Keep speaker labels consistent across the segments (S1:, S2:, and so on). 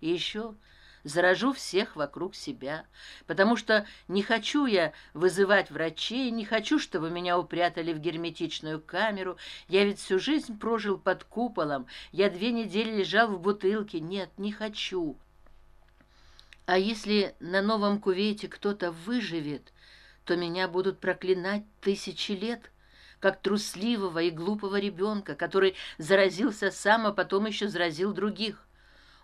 S1: и еще заражу всех вокруг себя потому что не хочу я вызывать врачей не хочу чтобы меня упрятали в герметичную камеру. Я ведь всю жизнь прожил под куполом. Я две недели лежал в бутылке. Нет не хочу. А если на новом кувете кто то выживет то меня будут проклинать тысячи лет как трусливого и глупого ребенка который заразился сам а потом еще заразил других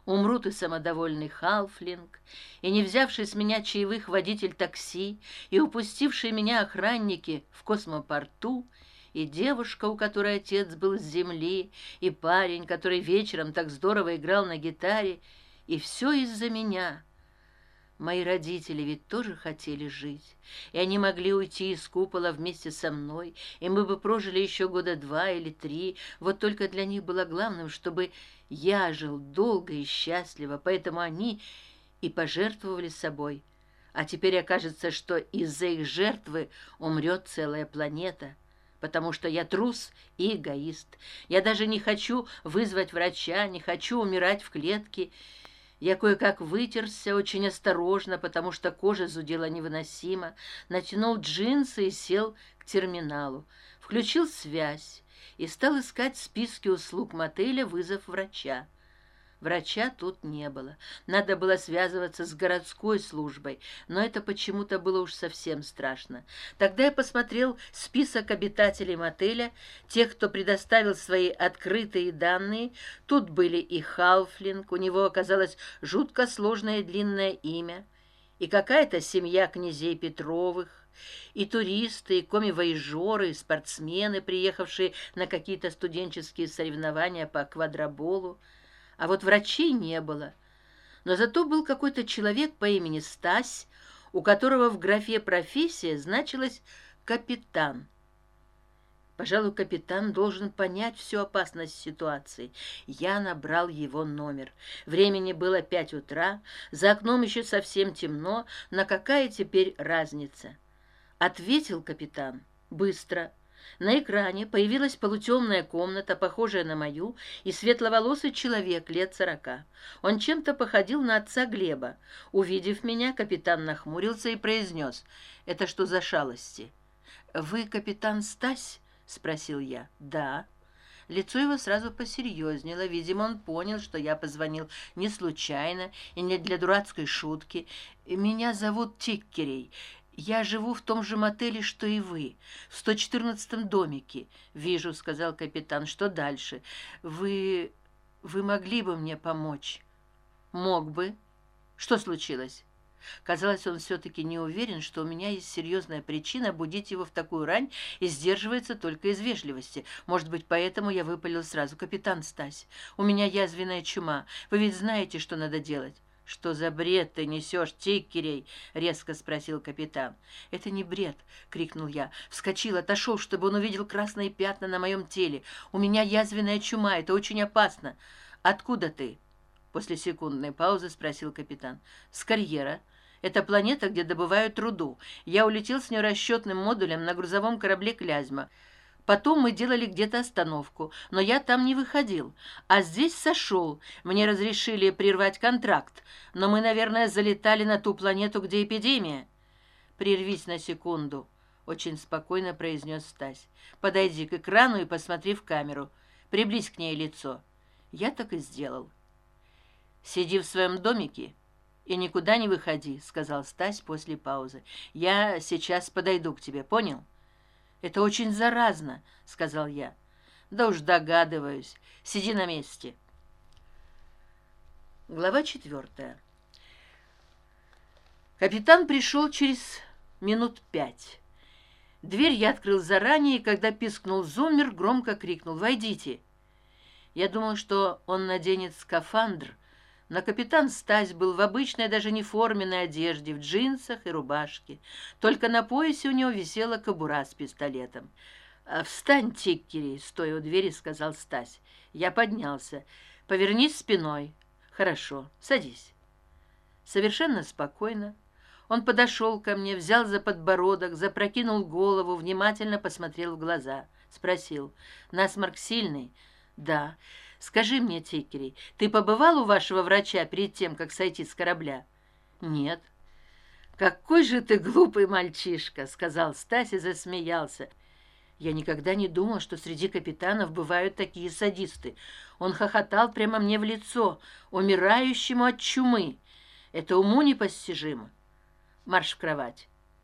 S1: умрут и самодовольный халфлинг и не взявший с меня чаевых водитель такси и упустившие меня охранники в космопорту и девушка у которой отец был с земли и парень который вечером так здорово играл на гитаре и все из за меня мои родители ведь тоже хотели жить и они могли уйти из купола вместе со мной и мы бы прожили еще года два или три. Вот только для них было главным чтобы я жил долго и счастливо поэтому они и пожертвовали собой. А теперь окажется что из за их жертвы умрет целая планета потому что я трус и эгоист. Я даже не хочу вызвать врача не хочу умирать в клетке я кое как вытерся очень осторожно потому что кожа зудела невыносимо натянул джинсы и сел к терминалу. Включил связь и стал искать списки услуг мотеля вызов врача врача тут не было. Надо было связываться с городской службой но это почему то было уж совсем страшно. Тогда я посмотрел список обитателей мотеля тех кто предоставил свои открытые данные. Тут были и халфлинг у него оказалось жутко сложное длинное имя и какая то семья князей петровых и туристы и коми-воежоры и спортсмены приехавшие на какие то студенческие соревнования по квадроболу а вот врачей не было. Но зато был какой то человек по имени стась у которого в графе профессия значилась капитан пожалуй капитан должен понять всю опасность ситуации. Я набрал его номер. Времени было пять утра за окном еще совсем темно на какая теперь разница? Ответил капитан быстро на экране появилась полутемная комната похожая на мою и светловолосый человек лет сорока. Он чем то походил на отца глеба. Увидев меня капитан нахмурился и произнес это что за шалости? Вы капитан стась спросил я. Да лицо его сразу посерьезнело. Видимо он понял что я позвонил не случайно и не для дурацкой шутки. Меня зовут тиккерей я живу в том же мотеле что и вы в сто четырнадцатом домике вижу сказал капитан. Что дальше? Вы вы могли бы мне помочь? Мог бы. Что случилось? Казалось он все таки не уверен что у меня есть серьезная причина будить его в такую рань и сдерживается только из вежливости. Может быть поэтому я выпалил сразу. Капитан стась у меня язвенная чума. Вы ведь знаете что надо делать что за бред ты несешь тикерей резко спросил капитан это не бред крикнул я вскочил отошел чтобы он увидел красные пятна на моем теле. У меня язвенная чума это очень опасно откуда ты после секундной паузы спросил капитан с карьера. Это планета где добывают труду я улетел с нерасчетным модулем на грузовом корабле клязьма потом мы делали где то остановку но я там не выходил. А здесь сошел. Мне разрешили прервать контракт но мы наверное залетали на ту планету где эпидемия. Прервись на секунду очень спокойно произнес стась. Подойди к экрану и посмотри в камеру. Приблизь к ней лицо. Я так и сделал. Сиди в своем домике и никуда не выходи сказал стась после паузы. Я сейчас подойду к тебе понял это очень заразно сказал я. Да уж догадываюсь. Сиди на месте глава четвертая. Капитан пришел через минут пять. Дверь я открыл заранее и когда пискнул зумер громко крикнул войдите я думал что он наденет скафандр но капитан стась был в обычной даже не форменной одежде в джинсах и рубашке. Только на поясе у него висела кобура с пистолетом. «А, встань тиккери стоя у двери сказал стась. Я поднялся. Повернись спиной хорошо. Садись совершенно спокойно. Он подошел ко мне взял за подбородок запрокинул голову внимательно посмотрел в глаза. Спросил. Насморк сильный? Да скажи мне тикерей ты побывал у вашего врача перед тем как сойти с корабля? Нет. Какой же ты глупый мальчишка сказал стась и засмеялся. Я никогда не думал что среди капитанов бывают такие садисты. Он хохотал прямо мне в лицо умирающему от чумы. Это уму непостижимо. Марш в кровать